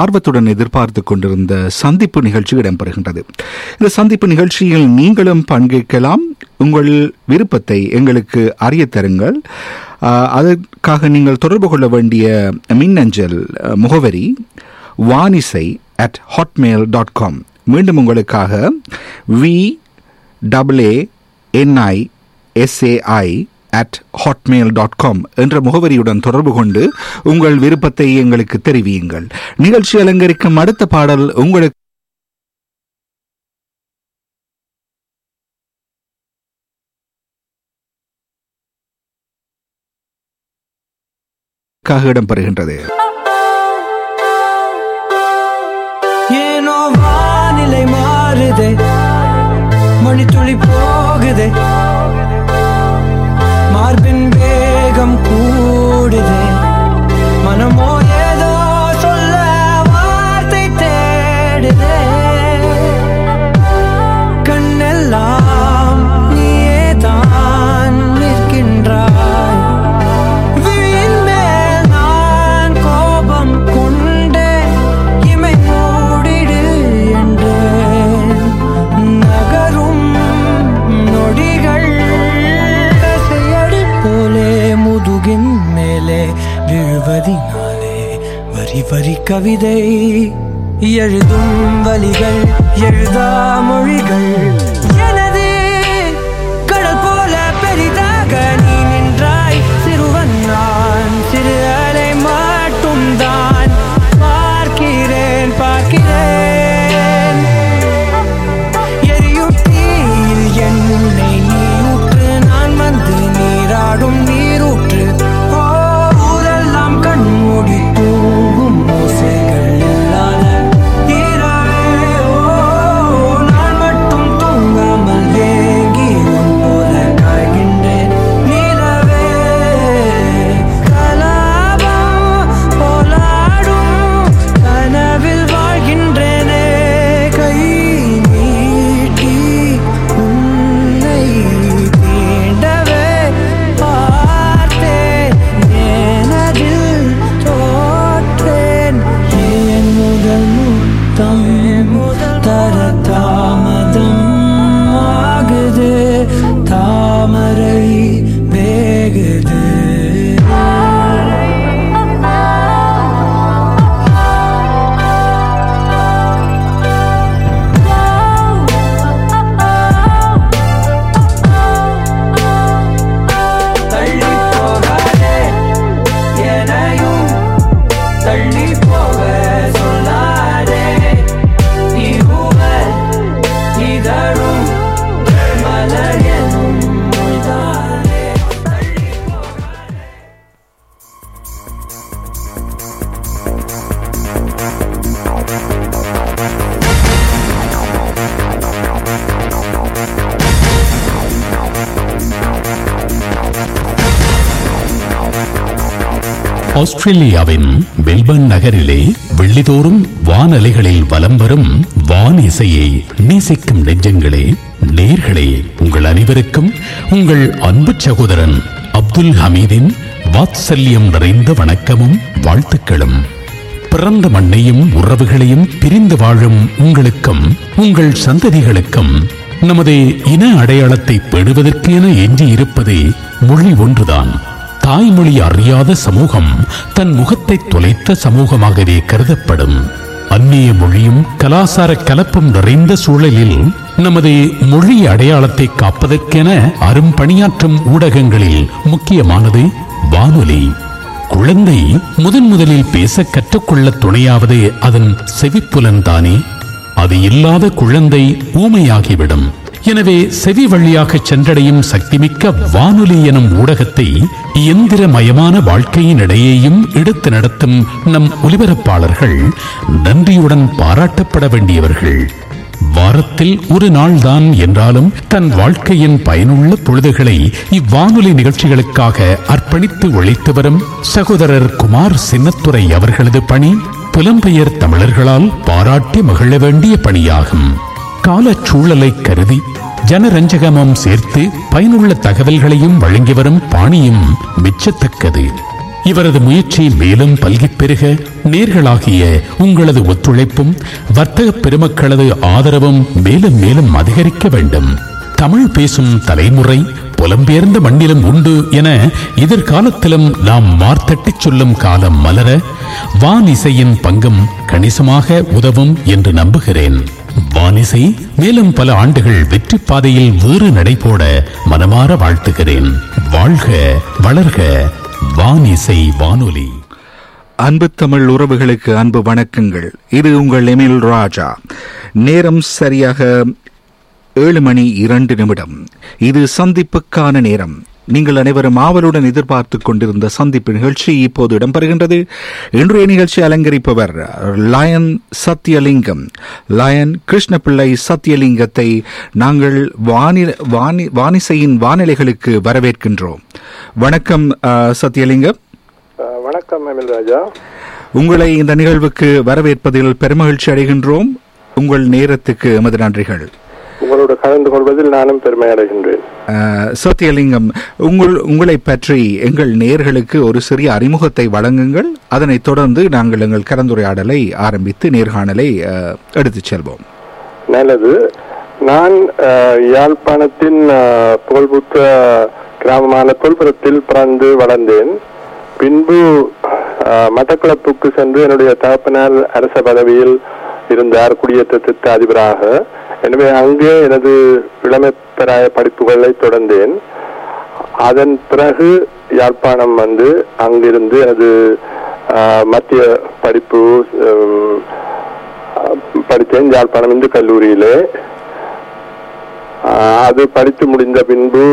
ஆர்வத்துடன் எதிர்பார்த்து கொண்டிருந்த சந்திப்பு நிகழ்ச்சி இடம்பெறுகின்றது. இந்த சந்திப்பு நிகழ்ச்சியில் நீங்களும் பங்கேற்கலாம். உங்கள் விருப்பத்தை எங்களுக்கு அறிய தருங்கள். அதற்காக நீங்கள் தொடர்பு கொள்ள வேண்டிய மின்னஞ்சல் முகவரி Vanisai at Hotmail dot com மீண்டும் உங்களுக்காக V double A N I S A I at Hotmail dot com என்ற முகவரியுடன் தொடர்பு கொண்டு உங்கள் விருப்பத்தை எங்களுக்கு தெரிவியுங்கள். நிகழ்ச்சி அலங்கரிக்கும் அடுத்த பாடல் உங்களுக்கு இடம்பெறுகின்றது. ஏனோ வானிலை மாறுதே மணித்துளி போகுதே மார்பின் வேகம் கூடுதே. கவிதை எழுதும் வலிகள் எழுதா மொழிகள். ஆஸ்திரேலியாவின் மெல்பர்ன் நகரிலே வெள்ளிதோறும் வானலைகளில் வலம் வரும் வான் இசையை நேசிக்கும் நெஞ்சங்களே நேர்களே உங்கள் அனைவருக்கும் உங்கள் அன்பு சகோதரன் அப்துல் ஹமீதின் வாத்சல்யம் நிறைந்த வணக்கமும் வாழ்த்துக்களும். பிறந்த மண்ணையும் உறவுகளையும் பிரிந்து வாழும் உங்களுக்கும் உங்கள் சந்ததிகளுக்கும் நமது இன அடையாளத்தை பெறுவதற்கென எஞ்சி இருப்பதே மொழி ஒன்றுதான். தாய்மொழி அறியாத சமூகம் தன் முகத்தை தொலைத்த சமூகமாகவே கருதப்படும். அந்நிய மொழியும் கலாசார கலப்பும் நிறைந்த சூழலில் நமது மொழி அடையாளத்தை காப்பதற்கென அரும்பணியாற்றும் ஊடகங்களில் முக்கியமானது வானொலி. குழந்தை முதன் முதலில் பேச கற்றுக்கொள்ள துணையாவது அதன் செவிப்புலன் தானே. அது இல்லாத குழந்தை ஊமையாகிவிடும். எனவே செவி வழியாக சென்றடையும் சக்திமிக்க வானொலி எனும் ஊடகத்தை இயந்திரமயமான வாழ்க்கையின் இடையேயும் எடுத்து நடத்தும் நம் ஒலிபரப்பாளர்கள் நன்றியுடன் பாராட்டப்பட வேண்டியவர்கள். வாரத்தில் ஒரு நாள்தான் என்றாலும் தன் வாழ்க்கையின் பயனுள்ள பொழுதுகளை இவ்வானொலி நிகழ்ச்சிகளுக்காக அர்ப்பணித்து உழைத்து வரும் சகோதரர் குமார் சின்னத்துறை அவர்களது பணி புலம்பெயர் தமிழர்களால் பாராட்டி மகிழ வேண்டிய பணியாகும். காலச் சூழலை கருதி ஜனரஞ்சகமும் சேர்த்து பயனுள்ள தகவல்களையும் வழங்கி வரும் பாணியும் மிச்சத்தக்கது. இவரது முயற்சி மேலும் பல்கிப் பெருக நேர்களாகிய உங்களது ஒத்துழைப்பும் வர்த்தக பெருமக்களது ஆதரவும் மேலும் மேலும் அதிகரிக்க வேண்டும். தமிழ் பேசும் தலைமுறை புலம்பெயர்ந்த மண்ணிலும் உண்டு என எதிர்காலத்திலும் நாம் மார்த்தட்டிச் சொல்லும் காலம் மலர வானிசையின் பங்கும் கணிசமாக உதவும் என்று நம்புகிறேன். வானிசை மேலும் பல ஆண்டுகள் வெற்றி பாதையில் வேறு நடைபோட மனமாற வாழ்த்துகிறேன். வாழ்க வளர்க வானிசை வானொலி. அன்பு தமிழ் உறவுகளுக்கு அன்பு வணக்கங்கள். இது உங்கள் எமில் ராஜா. நேரம் சரியாக ஏழு மணி இரண்டு நிமிடம். இது சந்திப்புக்கான நேரம். நீங்கள் அனைவரும் ஆவலுடன் எதிர்பார்த்துக் கொண்டிருந்த சந்திப்பு நிகழ்ச்சி இப்போது இடம்பெறுகின்றது. இன்றைய நிகழ்ச்சி அலங்கரிப்பவர் லயன் சத்தியலிங்கம் லயன் கிருஷ்ணபிள்ளை சத்தியலிங்கத்தை நாங்கள் வானி வானி வானிசையின் வானிலைகளுக்கு வரவேற்கின்றோம். வணக்கம் அஹ், வணக்கம் ராஜா உங்களை இந்த நிகழ்வுக்கு வரவேற்பதில் பெருமகிழ்ச்சி அடைகின்றோம். உங்கள் நேரத்துக்கு எமது நன்றிகள். உங்களோடு கலந்து கொள்வதில் நானும் பெருமை அடைகின்றேன். அஹ், சத்யலிங்கம் உங்கள் உங்களை பற்றி எங்கள் நேர்களுக்கு ஒரு சிறிய அறிமுகத்தை வழங்குங்கள். அதனைத் தொடர்ந்து நாங்கள் எங்கள் கலந்துரையாடலை ஆரம்பித்து நேர்காணலை எடுத்துச் செல்வோம். நல்லது. நான் யாழ்ப்பாணத்தின் அஹ், புகழ்புற்ற கிராமமான தொல்புரத்தில் பிறந்து வளர்ந்தேன். பின்பு மட்டக்களப்புக்கு சென்று என்னுடைய தகப்பனார் அரச பதவியில் இருந்தார் குடியேற்ற திட்ட அதிபராக எனவே அங்கே எனது இளமைப்பராய படிப்புகளை தொடர்ந்தேன். அதன் பிறகு யாழ்ப்பாணம் வந்து அங்கிருந்து எனது மத்திய படிப்பு படித்தேன் யாழ்ப்பாணம் இந்து கல்லூரியிலே. ஆஹ், அது படித்து முடிந்த பின்பு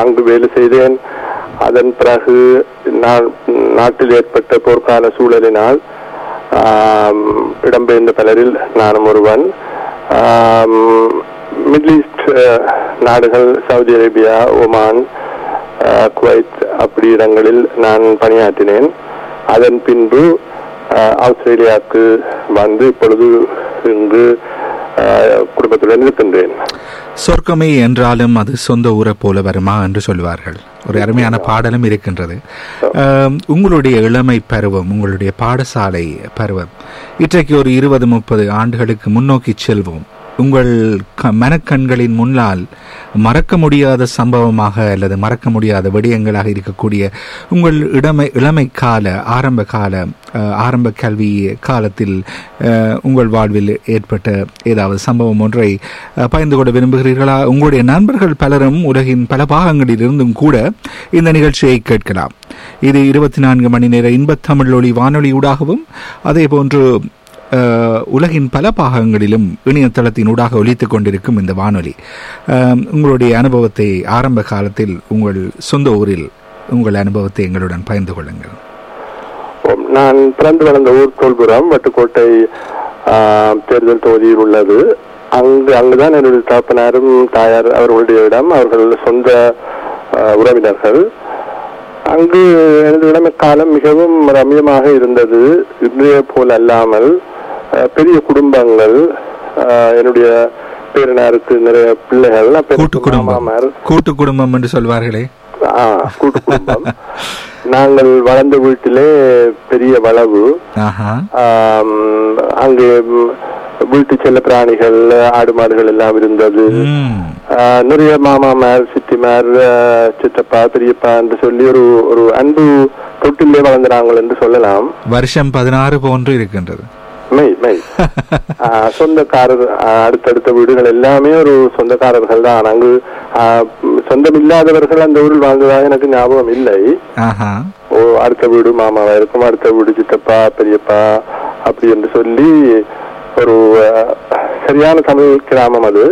அங்கு வேலை செய்தேன். அதன் பிறகு நான் நாட்டில் ஏற்பட்ட போர்க்கால சூழலினால் இடம்பெயர்ந்த பலரில் நானும் ஒருவன். மிடில் ஈஸ்ட் நாடுகள் சவுதி அரேபியா ஒமான் குவைத் அப்படி இடங்களில் நான் பணியாற்றினேன். அதன் பின்பு ஆஸ்திரேலியாவுக்கு வந்து இப்பொழுது இங்கு குடும்பத்துடன் இருக்கின்றேன். சொர்க்கமே என்றாலும் அது சொந்த ஊரை போல வருமா என்று சொல்வார்கள் ஒரு அருமையான பாடலும் இருக்கின்றது. உங்களுடைய இளமை பருவம் உங்களுடைய பாடசாலை பருவம். இன்றைக்கு ஒரு இருபது முப்பது ஆண்டுகளுக்கு முன்னோக்கி செல்வோம். உங்கள் க- மனக்கண்களின் முன்னால் மறக்க முடியாத சம்பவமாக அல்லது மறக்க முடியாத விடயங்களாக இருக்கக்கூடிய உங்கள் இளமை இளமை கால ஆரம்ப கால ஆரம்ப கல்வி காலத்தில் உங்கள் வாழ்வில் ஏற்பட்ட ஏதாவது சம்பவம் ஒன்றை பகிர்ந்து கொள்ள விரும்புகிறீர்களா? உங்களுடைய நண்பர்கள் பலரும் உலகின் பல பாகங்களில் இருந்தும் கூட இந்த நிகழ்ச்சியை கேட்கலாம். இது இருபத்தி நான்கு மணி நேர இன்பத்தமிழ் ஒளி வானொலி ஊடாகவும் அதே போன்று உலகின் பல பாகங்களிலும் இணையதளத்தின் ஊடாக ஒலித்துக் கொண்டிருக்கும் இந்த வானொலி. உங்களுடைய அனுபவத்தை ஆரம்ப காலத்தில் உங்கள் சொந்த ஊரில் உங்கள் அனுபவத்தை எங்களுடன் பகிர்ந்து கொள்ளுங்கள். நான் பிறந்து வளர்ந்த ஊர் தோல்புரம் வட்டுக்கோட்டை தேர்தல் தொகுதியில் உள்ளது. அங்கு அங்குதான் என்னுடைய தாப்பனாரும் தாயார் அவர்களுடைய இடம் அவர்கள் சொந்த உறவினர்கள். அங்கு எனது இளமை காலம் மிகவும் ரம்யமாக இருந்தது. இன்றைய போல் அல்லாமல் பெரிய குடும்பங்கள் என்னுடைய பேரனாருக்கு நிறைய பிள்ளைகள் கூட்டு குடும்பம். கூட்டு குடும்பம் என்று சொல்வார்களே. கூட்டு குடும்பம். நாங்கள் வளர்ந்த வீட்டிலே பெரிய வளவு. அங்கு வீட்டு செல்ல பிராணிகள் ஆடு மாடுகள் எல்லாம் இருந்தது. நிறைய மாமாமார் சித்திமார் சித்தப்பா பெரியப்பா என்று சொல்லி ஒரு ஒரு அன்பு தொட்டிலே வளர்ந்தாங்கள் என்று சொல்லலாம். வருஷம் பதினாறு போன்று இருக்கின்றது. மெய் மெய் சொந்தக்காரர் அடுத்தடுத்த வீடுகள் எல்லாமே ஒரு சொந்தக்காரர்கள் தான் அங்கு ஆ, ம், சொந்தமில்லாதவர்கள் அந்த ஊரில் வாழ்ந்ததாக எனக்கு ஞாபகம் இல்லை ஓ அடுத்த வீடு மாமாவா இருக்கும் அடுத்த வீடு சித்தப்பா பெரியப்பா அப்படி என்று சொல்லி ஒரு சரியான தமிழ் கிராமம் அது.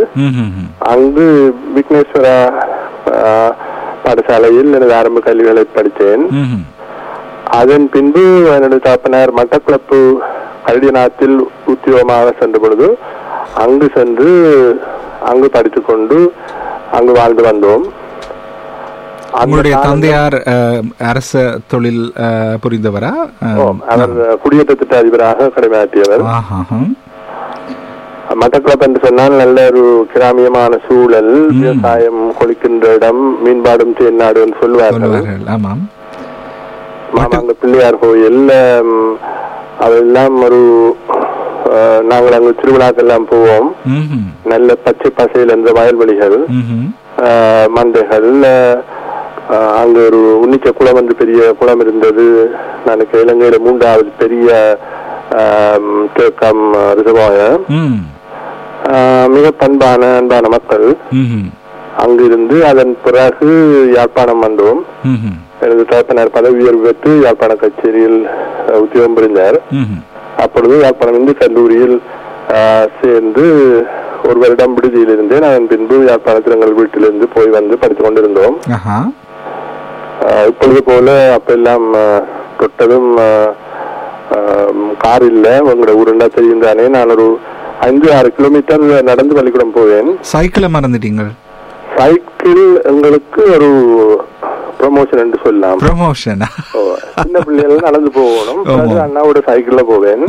அங்கு விக்னேஸ்வரா பாடசாலையில் எனது ஆரம்ப கல்விகளை படித்தேன். அதன் பின்பு என்னுடைய தாப்பனார் மட்டக்களப்பு கல்விநாத்தில் உத்தியோகமாக சென்ற பொழுது அங்கு சென்று அங்கு படித்துக்கொண்டு அங்கு வாழ்ந்து வந்தோம். உங்களுடைய தந்தையார் அரச தொழில் புரிந்தவரா? அவர் குடியேற்ற திட்ட அதிபராக கடமையாற்றியவர். ஆஹா. மட்டக்களப்பு என்று சொன்னால் நல்ல ஒரு கிராமியமான சூழல் விவசாயம் கொளிக்கின்ற இடம் மீன்பாடும் தேன்னாடு என்று சொல்லுவார்கள் ஆமாம். மாமாங்க பிள்ளையார் கோயில் அதெல்லாம் ஒரு நாங்கள் அங்கு திருவிழாக்கெல்லாம் போவோம். நல்ல பச்சை பசையில் இருந்த வயல்வெளிகள் மந்தைகள் அங்க ஒரு உன்னிச்ச குளம் வந்து பெரிய குளம் இருந்தது எனக்கு இலங்கையில மூன்றாவது பெரிய தேக்கம் ரிசர்வாயர் ம். மிக பண்பான அன்பான மக்கள். அங்கிருந்து அதன் பிறகு யாழ்ப்பாணம் வந்தோம். எனது தகப்பனார் பதவி உயர்வு பெற்று யாழ்ப்பாண கச்சேரியில் உத்தியோகம் புரிந்தார். அப்பொழுது யாழ்ப்பாணம் இந்து கல்லூரியில் சேர்ந்து ஒரு வருடம் விடுதியில் இருந்தேன் அதன் பின்பு யாழ்ப்பாணத்தில் எங்கள் வீட்டிலிருந்து போய் வந்து படித்துக் கொண்டிருந்தோம். இப்பொழுது போல அப்ப எல்லாம் ஆஹ், தொட்டதும் கார் இல்ல. உங்களோட ஊருண்டா தெரியும் தானே. நான் ஒரு ஐந்து ஆறு கிலோமீட்டர் நடந்து பள்ளிக்கூடம் போவேன். சைக்கிளை மறந்துட்டீங்கள் சைக்கிள் எங்களுக்கு ஒரு ப்ரமோஷன் என்று சொல்லலாம் ப்ரமோஷனா சின்ன பிள்ளைகள் நடந்து போகணும் அண்ணாவோட சைக்கிள்ல போவேன்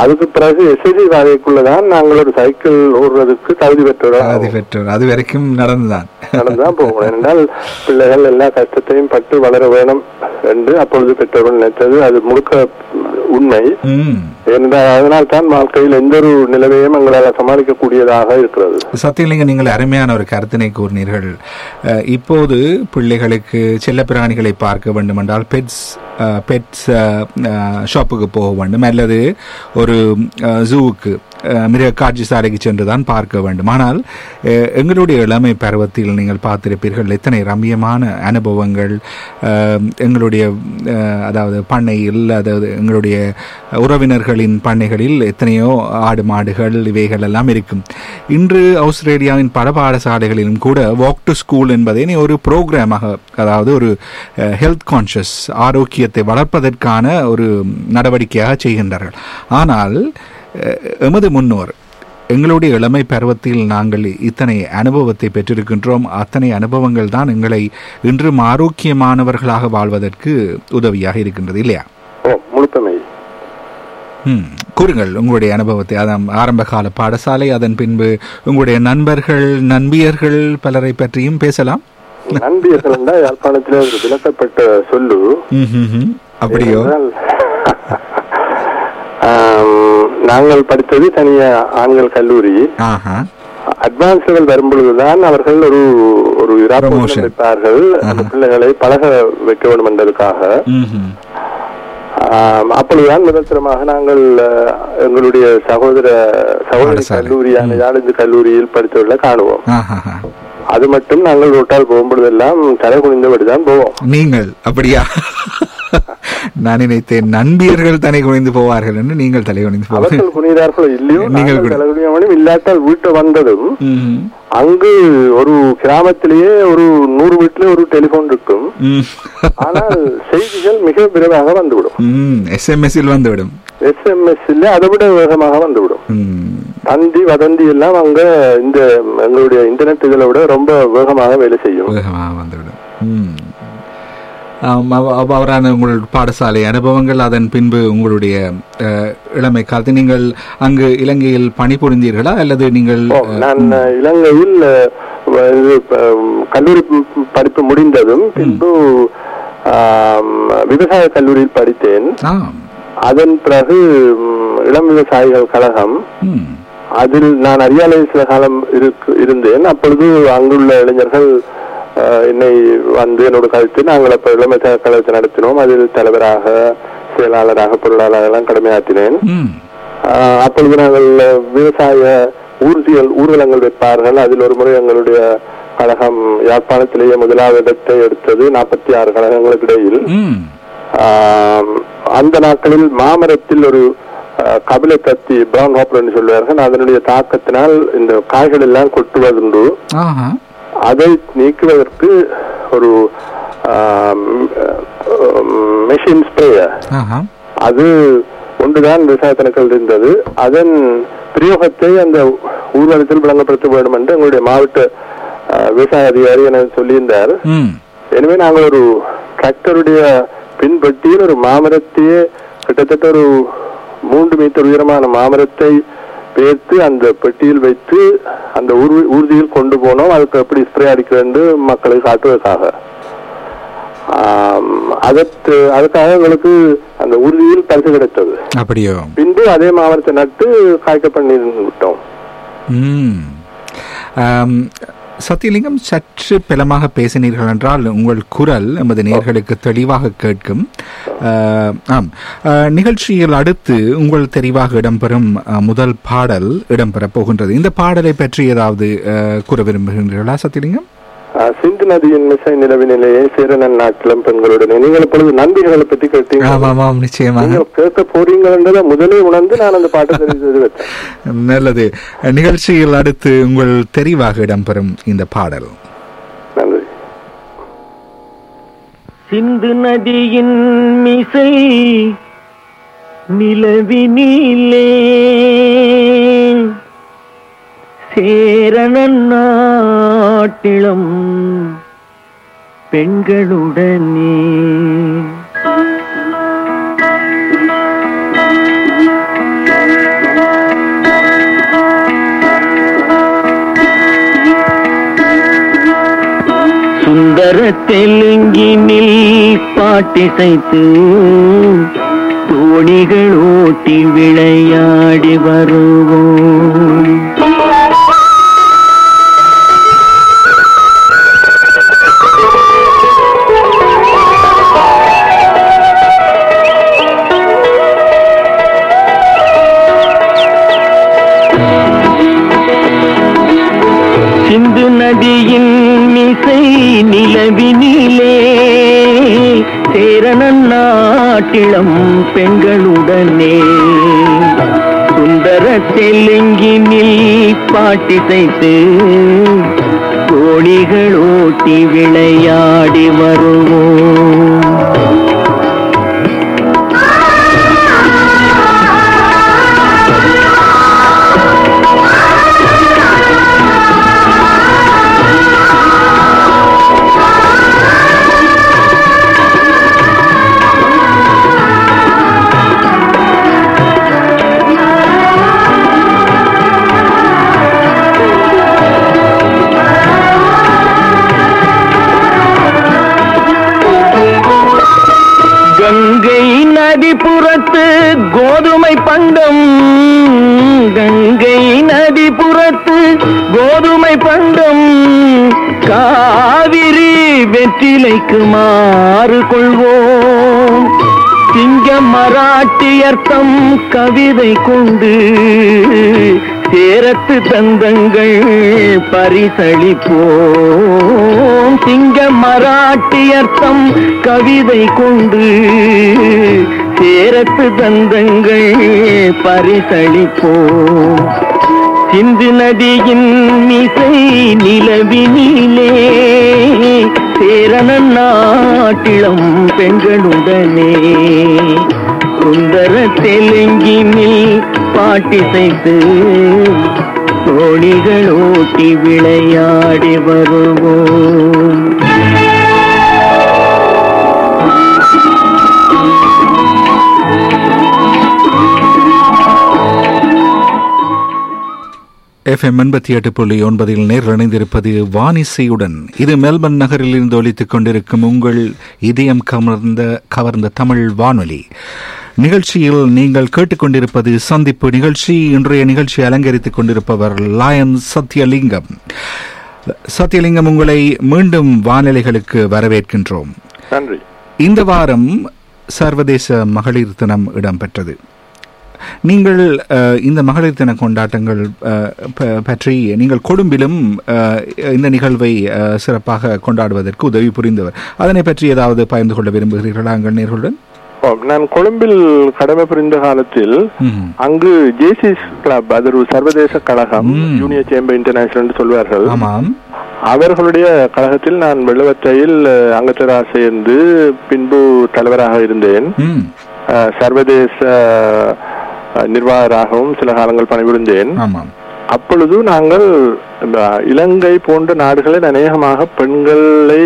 அதுக்கு பிறகு எஸ்எஸ்சி வாழைக்குள்ளதான் நாங்கள் ஒரு சைக்கிள் ஓடுறதுக்கு தகுதி பெற்றோம் பெற்றோர் அது வரைக்கும் நடந்துதான் நடந்துதான் போகணும் என்றால் பிள்ளைகள் எல்லா கஷ்டத்தையும் பட்டு வளர வேணும் என்று அப்பொழுது பெற்றோர்கள் நினைத்தது அது முழுக்க உண்மை. அதனால் தான் வாழ்க்கையில் எந்த ஒரு நிலைமையும் எங்களால் சமாளிக்கக்கூடியதாக இருக்கிறது. சத்தியலிங்க நீங்கள் அருமையான ஒரு கருத்தினை கூறினீர்கள். இப்போது பிள்ளைகளுக்கு செல்லப்பிராணிகளை பார்க்க வேண்டுமென்றால் பெட்ஸ் பெட்ஸ் ஷாப்புக்கு போக வேண்டும். அல்லது ஒரு ஜூவுக்கு மிருக காட்சி சாலைக்கு சென்று தான் பார்க்க வேண்டும். ஆனால் எங்களுடைய இளமை பருவத்தில் நீங்கள் பார்த்திருப்பீர்கள் எத்தனை ரம்யமான அனுபவங்கள் எங்களுடைய அதாவது பண்ணையில் அதாவது எங்களுடைய உறவினர்களின் பண்ணைகளில் எத்தனையோ ஆடு மாடுகள் இவைகள் எல்லாம் இருக்கும். இன்று ஆஸ்திரேலியாவின் பல பாடசாலைகளிலும் கூட வாக் டு ஸ்கூல் என்பதை நீ ஒரு ப்ரோக்ராமாக அதாவது ஒரு ஹெல்த் கான்ஷியஸ் ஆரோக்கியத்தை வளர்ப்பதற்கான ஒரு நடவடிக்கையாக செய்கின்றார்கள். ஆனால் எமது முன்னோர் எங்களுடைய இளமை பருவத்தில் நாங்கள் இத்தனை அனுபவத்தை பெற்றிருக்கின்றோம். அத்தனை அனுபவங்கள் தான் எங்களை இன்றும் ஆரோக்கியமானவர்களாக வாழ்வதற்கு உதவியாக இருக்கின்றது இல்லையா? கூறுங்கள் உங்களுடைய அனுபவத்தை. அதான் ஆரம்ப கால பாடசாலை அதன் பின்பு உங்களுடைய நண்பர்கள் நண்பியர்கள் பலரை பற்றியும் பேசலாம். நண்பியர்கள் தான் யாழ்ப்பாணத்திலே ஒரு விளக்கப்பட்ட சொல்லு. அப்படியோ? நாங்கள் படித்தது தனியா ஆண்கள் கல்லூரி. அட்வான்ஸ் லெவல் வரும்பொழுதுதான் அவர்கள் ஒரு ஒரு வைப்பார்கள். பிள்ளைகளை பழக வைக்க வேண்டும் என்பதற்காக. அப்பொழுதுதான் முதற்தரமாக நாங்கள் எங்களுடைய சகோதர சகோதரி. கல்லூரியான யாழிந்து கல்லூரியில் படித்தவர்களை காணுவோம். அது மட்டும் நாங்கள் ரோட்டால் போகும்பொழுதெல்லாம் தலை குனிந்தபடிதான் போவோம். நீங்கள் அப்படியா? நான் நினைத்தேன். நண்பியர்கள் தலை குனிந்து போவார்கள் என்று நீங்கள் தலை குனிந்து அவர்கள் இல்லையோ நீங்கள் இல்லாட்டால் வீட்டை வந்ததும். அங்கு ஒரு கிராமத்திலேயே ஒரு நூறு வீட்டுல ஒரு டெலிபோன் இருக்கும். ஆனால் செய்திகள் மிக விரைவாக வந்துவிடும். ம். எஸ்எம்எஸ்ஸில் வந்துவிடும். எஸ்எம்எஸ் இல்ல அதை விட வேகமாக வந்துவிடும். தந்தி வதந்தி எல்லாம் அங்க இந்த எங்களுடைய இன்டர்நெட் இதில் விட ரொம்ப வேகமாக வேலை செய்யும். வேகமாக வந்துவிடும். அவ்வாறான உங்கள் பாடசாலை அனுபவங்கள் அதன் பின்பு உங்களுடைய இளமை காலத்து நீங்கள் அங்கு இலங்கையில் பணிபுரிந்தீர்களா? அல்லது நீங்கள் நான் இலங்கையில் கல்லூரி படிப்பு முடிந்ததும் பின்பு விவசாய கல்லூரியில் படித்தேன். அதன் பிறகு இளம் விவசாயிகள் கழகம். அதில் நான் அரியாலை சில காலம் இருந்தேன். அப்பொழுது அங்குள்ள இளைஞர்கள் என்னை வந்து என்னோட கழித்து நாங்கள் அப்ப இளமை கழகத்தை நடத்தினோம். அதில் தலைவராக செயலாளராக பொருளாளராக எல்லாம் கடமையாற்றினேன் அப்பொழுது நாங்கள் விவசாய ஊர்திகள் ஊர்வலங்கள் வைப்பார்கள். அதில் ஒரு முறை எங்களுடைய கழகம் யாழ்ப்பாணத்திலேயே முதலாவது இடத்தை எடுத்தது நாற்பத்தி ஆறு கழகங்களுக்கு இடையில். அந்த நாட்களில் மாமரத்தில் ஒரு கபிலை கத்தி பிரவுன் ஹாப்பர் என்று சொல்வார்கள். அதனுடைய தாக்கத்தினால் இந்த காய்கள் எல்லாம் கொட்டுவதுண்டு. அதை நீக்குவதற்கு ஒரு மெஷின் ஸ்ப்ரேயர் அது ஒன்றுதான் விவசாயத்தினர்கள் இருந்தது. அதன் பிரயோகத்தை அந்த ஊர்வலத்தில் விளங்கப்படுத்த வேண்டும் என்று எங்களுடைய மாவட்ட விவசாய அதிகாரி என சொல்லியிருந்தார். எனவே நாங்கள் ஒரு டிராக்டருடைய பின்பட்டியில் ஒரு மாமரத்தையே கிட்டத்தட்ட ஒரு மூன்று மீட்டர் உயரமான மாமரத்தை பேர்த்து அந்த பெட்டியில் வைத்து அந்த ஊர் ஊர்தியில் கொண்டு போனோம். அதுக்கு எப்படி ஸ்ப்ரே அடிக்கிறது மக்களை காட்டுவதற்காக. அதற்கு அதுக்காக எங்களுக்கு அந்த உறுதியில் பரிசு கிடைத்தது. அப்படியோ? பின்பு அதே மாவட்டத்தை நட்டு காய்க்க பண்ணி விட்டோம். சத்தியலிங்கம் சற்று பலமாக பேசினீர்கள் என்றால் உங்கள் குரல் நமது நேர்களுக்கு தெளிவாக கேட்கும். ஆம். நிகழ்ச்சியில் அடுத்து உங்கள் தெளிவாக இடம்பெறும் முதல் பாடல் இடம்பெறப் போகின்றது. இந்த பாடலை பற்றி ஏதாவது கூற விரும்புகின்றீர்களா சத்தியலிங்கம்? சிந்து நதியின் மிசை நிலவினிலேயே சேரனன் நாட்டிலம் பெண்களுடனே நீங்கள் இப்பொழுது நம்பிக்கைகளை பற்றி கேட்டீங்க நீங்கள் கேட்க போறீங்கன்றதை முதலே உணர்ந்து நான் அந்த பாட்டை தெரிஞ்சது வச்சேன் நல்லது. நிகழ்ச்சியில் அடுத்து உங்கள் தெரிவாக இடம்பெறும் இந்த பாடல். சிந்து நதியின் மிசை நிலவினிலே சேரணன் நாட்டிலும் பெண்களுடனே. சுந்தர தெலுங்கினில் பாட்டிசைத்து தோணிகள் ஓட்டி விளையாடி வருவோம். நிலவினிலே சேரணன் நாட்டிளம் பெண்களுடனே. சுந்தர தெலுங்கினில் பாட்டிசைத்து கோழிகள் ஓட்டி விளையாடி வருவோம். வெற்றிலைக்கு மாறு கொள்வோம். சிங்க மராட்டியர்த்தம் கவிதை கொண்டு சேரத்து தந்தங்கள் பரிசளிப்போம். சிங்க மராட்டியர்த்தம் கவிதை கொண்டு சேரத்து தந்தங்கள் பரிசளிப்போம். சிந்து நதியின் மிசை நிலவினிலே சேரணன் நாட்டிளம் பெண்களுடனே. சுந்தர தெலுங்கினில் பாட்டிசைத்து தோழிகள் ஓட்டி விளையாடி வருவோம். எஃப்எம் எண்பத்தி எட்டு புள்ளி ஒன்பதில் நேர் இணைந்திருப்பது வானிசையுடன். இது மெல்பர்ன் நகரில் இருந்து ஒலித்துக் கொண்டிருக்கும் உங்கள் இதயம் கவர்ந்த கவர்ந்த தமிழ் வானொலி. நிகழ்ச்சியில் நீங்கள் கேட்டுக்கொண்டிருப்பது சந்திப்பு நிகழ்ச்சி. இன்றைய நிகழ்ச்சி அலங்கரித்துக் கொண்டிருப்பவர் லயன் சத்யலிங்கம் சத்யலிங்கம் உங்களை மீண்டும் வானிலைகளுக்கு வரவேற்கின்றோம். நன்றி. இந்த வாரம் சர்வதேச மகளிர் தினம் இடம்பெற்றது. நீங்கள் இந்த மகளிர் தின கொண்டாட்டங்கள் பற்றி நீங்கள் கொழும்பிலும் அஹ், இந்த நிகழ்வை சிறப்பாக கொண்டாடுவதற்கு உதவி புரிந்தவர். அதனை பற்றி ஏதாவது பகிர்ந்து கொள்ள விரும்புகிறீர்களா எங்கள் நேர்களுடன்? நான் கொழும்பில் கடமை புரிந்த காலத்தில். அங்கு ஜேசிஸ் கிளப் அது ஒரு சர்வதேச கழகம். ஜூனியர் சேம்பர் இன்டர்நேஷனல் சொல்வார்கள். ஆமாம். அவர்களுடைய கழகத்தில் நான் வெள்ளவத்தையில் அங்கத்தராக சேர்ந்து பின்பு தலைவராக இருந்தேன். சர்வதேச நிர்வாகராகவும் சில காலங்கள் பணிபுரிந்தேன். அப்பொழுது நாங்கள் இலங்கை போன்ற நாடுகளில் அநேகமாக பெண்களை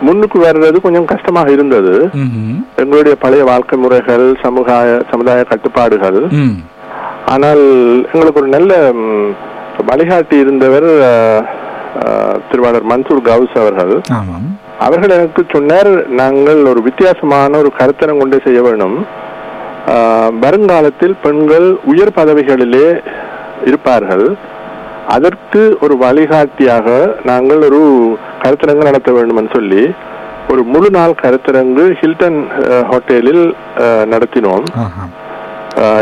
முன்னுக்கு வர்றது கொஞ்சம் கஷ்டமாக இருந்தது. எங்களுடைய பழைய வாழ்க்கை முறைகள் சமுதாய சமுதாய கட்டுப்பாடுகள். ஆனால் எங்களுக்கு ஒரு நல்ல வழிகாட்டி இருந்தவர் திருவாளர் மன்சூர் கவுஸ் அவர்கள். அவர்கள் எனக்கு சொன்னார் நாங்கள் ஒரு வித்தியாசமான ஒரு கருத்தரம் கொண்டு செய்ய வேணும். ஆஹ், வருங்காலத்தில் பெண்கள் உயர் பதவிகளிலே இருப்பார்கள். அதற்கு ஒரு வழிகாட்டியாக நாங்கள் ஒரு கருத்தரங்கு நடத்த வேண்டும் என்று சொல்லி ஒரு முழு நாள் கருத்தரங்கு ஹில்டன் ஹோட்டலில் நடத்தினோம்.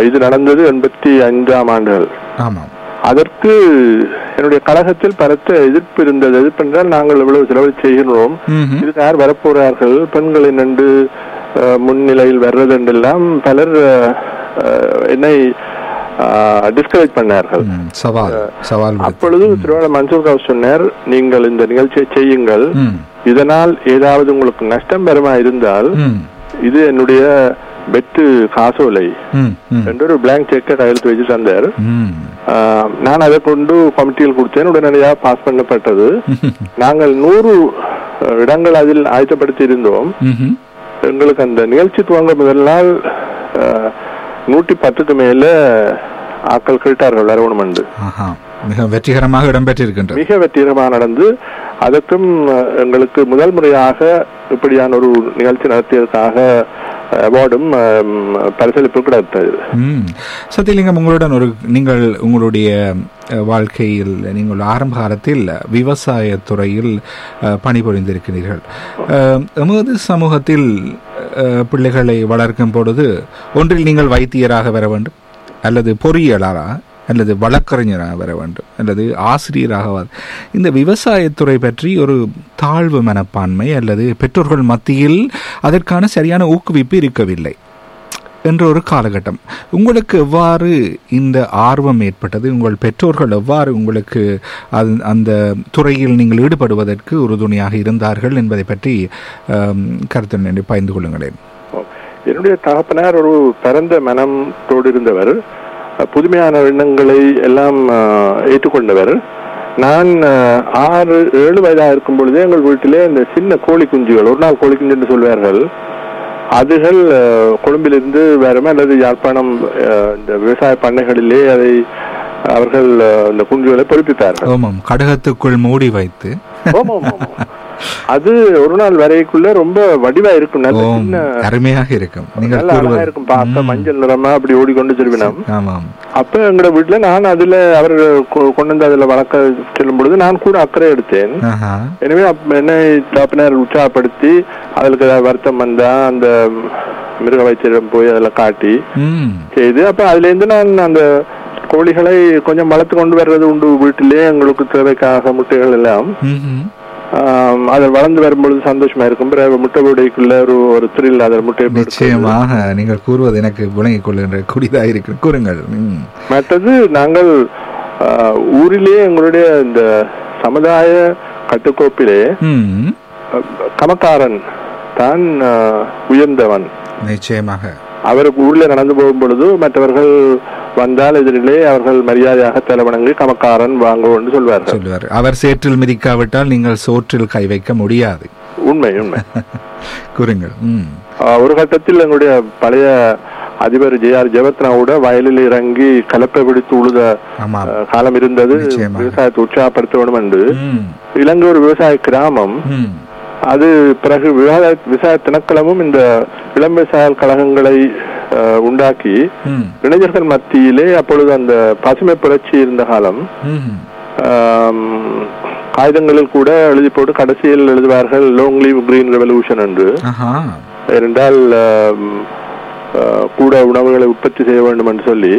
இது நடந்தது எண்பத்தி ஐந்தாம் ஆண்டுகள். அதற்கு என்னுடைய கழகத்தில் பலத்த எதிர்ப்பு இருந்தது. எதிர்ப்பு என்றால் நாங்கள் இவ்வளவு செலவு செய்கிறோம். இதுக்கு யார் வரப்போறார்கள்? பெண்களை நண்டு முன்னிலையில் வர்றது என்றெல்லாம் பலர் என்னை டிஸ்கரேஜ் பண்ணார்கள். சவால் சவால். அப்பொழுது திருவாளர் மன்சூர் ராவ் சொன்னார் நீங்கள் இந்த நிகழ்ச்சியை செய்யுங்கள். இதனால் ஏதாவது உங்களுக்கு நஷ்டம் பெறுமா இருந்தால் இது என்னுடைய வெற்று காசோலை. என்று ஒரு பிளாங்க் செக்கை கையெழுத்து வச்சு தந்தார். நான் அதை கொண்டு கமிட்டியில் கொடுத்தேன். உடனடியாக பாஸ் பண்ணப்பட்டது. நாங்கள் நூறு இடங்கள் அதில் ஆயத்தப்படுத்தி இருந்தோம். எங்களுக்கு அந்த நிகழ்ச்சி துவங்க முதல் நாள் நூற்றி பத்துக்கு மேல ஆட்கள் கேட்டார்கள் வரணும் என்று. மிக வெற்றிகரமாக இடம்பெற்றிருக்கின்றது மிக வெற்றிகரமாக நடந்து அதற்கும் எங்களுக்கு முதல் முறையாக இப்படியான ஒரு நிகழ்ச்சி நடத்தியதற்காக அவார்டும் பரிசளிப்பு கிடைத்தது ம். சத்தியலிங்கம் உங்களுடன் ஒரு நீங்கள் உங்களுடைய வாழ்க்கையில் நீங்கள் ஆரம்ப காலத்தில் விவசாய துறையில் பணிபுரிந்திருக்கிறீர்கள். எமது சமூகத்தில் பிள்ளைகளை வளர்க்கும் பொழுது ஒன்றில் நீங்கள் வைத்தியராக வர வேண்டும் அல்லது பொறியியலாளராக அல்லது வழக்கறிஞராக வர வேண்டும் அல்லது ஆசிரியராக வர இந்த விவசாயத்துறை பற்றி ஒரு தாழ்வு மனப்பான்மை அல்லது பெற்றோர்கள் மத்தியில் அதற்கான சரியான ஊக்குவிப்பு இருக்கவில்லை என்ற ஒரு காலகட்டம். உங்களுக்கு எவ்வாறு இந்த ஆர்வம் ஏற்பட்டது? உங்கள் பெற்றோர்கள் எவ்வாறு உங்களுக்கு அது அந்த துறையில் நீங்கள் ஈடுபடுவதற்கு உறுதுணையாக இருந்தார்கள் என்பதை பற்றி கருத்து நினை பகிர்ந்து கொள்ளுங்களேன். என்னுடைய தகப்பனார் ஒரு பரந்த மனத்தோடு இருந்தவர். புதுமையான எண்ணங்களை எல்லாம் ஏற்றுக்கொண்டவர். நான் ஆறு ஏழு வயதாக இருக்கும் பொழுதே எங்கள் வீட்டிலே இந்த சின்ன கோழி குஞ்சுகள் ஒரு நாள் கோழி குஞ்சு என்று சொல்வார்கள். அதுகள் கொழும்பிலிருந்து வேறுமே அல்லது யாழ்ப்பாணம் இந்த விவசாய பண்ணைகளிலே அதை அவர்கள் இந்த குஞ்சுகளை பொறுப்பித்தார்கள் ஆமாம் கடகத்துக்குள் மூடி வைத்து. அது ஒரு நாள் வரைக்குள்ள ரொம்ப வடிவா இருக்கும். நல்ல அருமையாக இருக்கும். நல்ல அழகா இருக்கும். ம், மஞ்சள் நிறமா அப்படி ஓடிக்கொண்டு ஆமாம் அப்ப எங்கட வீட்டுல நான் அதுல அவர் கொண்டு வந்து அதுல வளர்க்க செல்லும் பொழுது நான் கூட அக்கறை எடுத்தேன். எனவே என்னை தப்பினர் உற்சாகப்படுத்தி அதுக்கு ஏதாவது வருத்தம் வந்தா அந்த மிருக வைத்தியம் போய் அதில் காட்டி செய்து அப்ப அதுல இருந்து நான் அந்த கோழிகளை கொஞ்சம் வளர்த்து கொண்டு வர்றது உண்டு. வீட்டிலே எங்களுக்கு தேவைக்காக முட்டைகள் எல்லாம் ம்ஹும். ஆம், அது வளர்ந்து வரும்பொழுது சந்தோஷமா இருக்கும். பிறகு முட்டை விடைக்குள்ள ஒரு ஒரு த்ரில் அதில் முட்டை நிச்சயமாக நீங்கள் கூறுவது எனக்கு விளங்கிக் கொள்கின்ற கூடியதாக இருக்கு கூறுங்கள். மற்றது நாங்கள் ஊரிலே எங்களுடைய இந்த சமுதாய கட்டுக்கோப்பிலே கமக்காரன் தான் உயர்ந்தவன். நிச்சயமாக. அவருக்கு ஊர்ல நடந்து போகும் பொழுது மற்றவர்கள் வந்தால் எதிரிலே அவர்கள் மரியாதையாக தலைவணங்கி கமக்காரன் வாங்குவோம்னு சொல்வார்கள். சொல்லுவார் அவர் சேற்றில் மிதிக்காவிட்டால் நீங்கள் சோற்றில் கை வைக்க முடியாது. உண்மை உண்மை. கூறுங்கள். ஒரு கட்டத்தில் எங்களுடைய பழைய அதிபர் ஜே ஆர் ஜெயவத்னாவோட வயலில் இறங்கி கலப்பை பிடித்து உழுத காலம் இருந்தது. விவசாயத்தை உற்சாகப்படுத்த வேண்டும் என்று. இலங்கை ஒரு விவசாய கிராமம். அது பிறகு விவசாய விவசாய திணைக்களமும் இந்த இளம் விவசாய கழகங்களை உண்டாக்கி. இளைஞர்கள் மத்தியிலே அப்பொழுது அந்த பசுமை புரட்சி இருந்த காலம் காகிதங்களில் கூட எழுதி போட்டு கடைசியில் எழுதுவார்கள் லாங் லீவ் கிரீன் ரெவல்யூஷன் என்று. அஹ், கூட உணவுகளை உற்பத்தி செய்ய வேண்டும் என்று சொல்லி